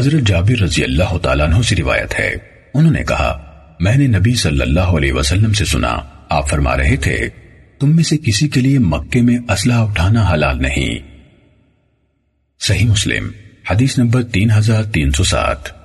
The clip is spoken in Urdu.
حضرت جابر رضی اللہ تعالیٰ عنہ سے روایت ہے۔ انہوں نے کہا، میں نے نبی صلی اللہ علیہ وسلم سے سنا، آپ فرما رہے تھے، تم میں سے کسی کے لیے مکے میں اسلحہ اٹھانا حلال نہیں۔ صحیح مسلم، حدیث نمبر تین ہزار تین سو سات۔